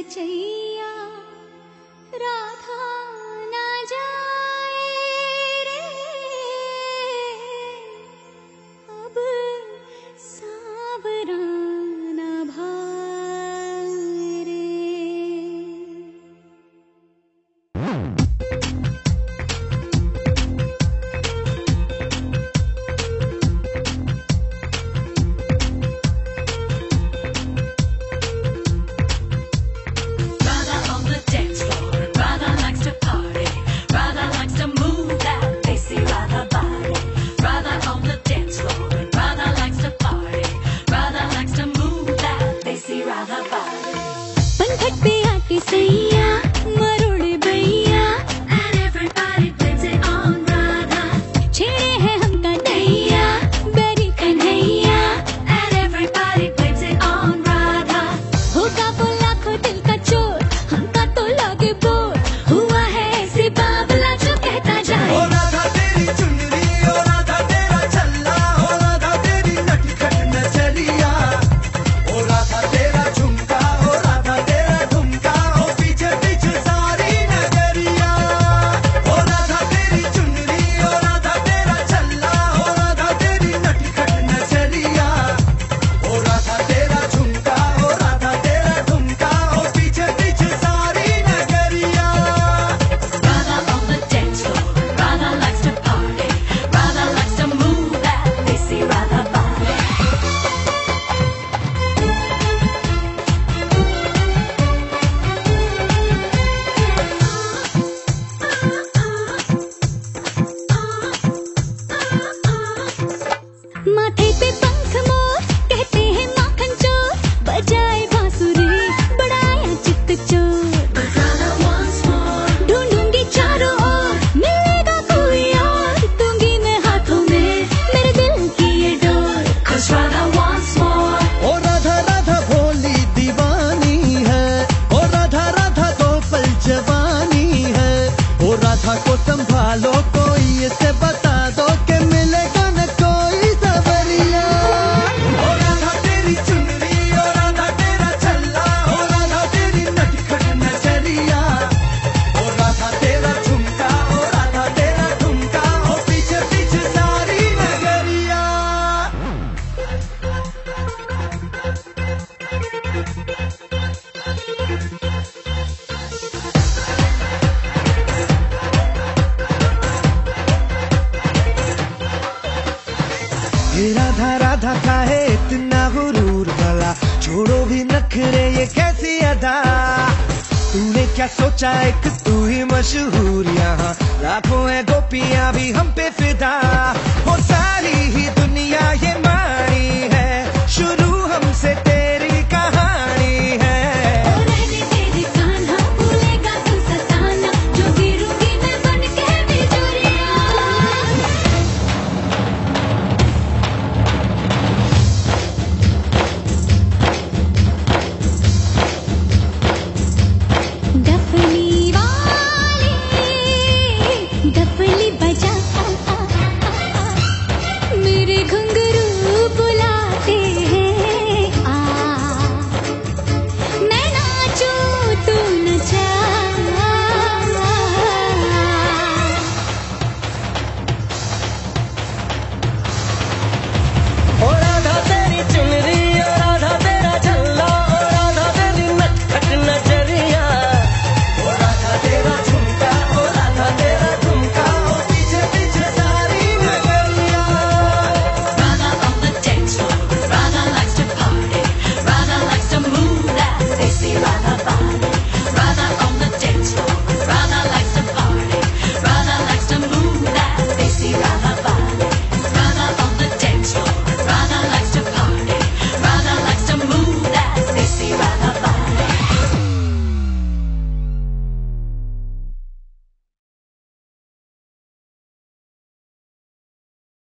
या राधा राधा पार पनखट पे आरटीसी पे पंख मोर कहते हैं था काहे इतना गुरूर भला। छोड़ो भी नखरे, ये कैसी अदा? तूने क्या सोचा, एक तू ही मशहूर यहाँ। लाखों है गोपियाँ भी हम पे फिदा।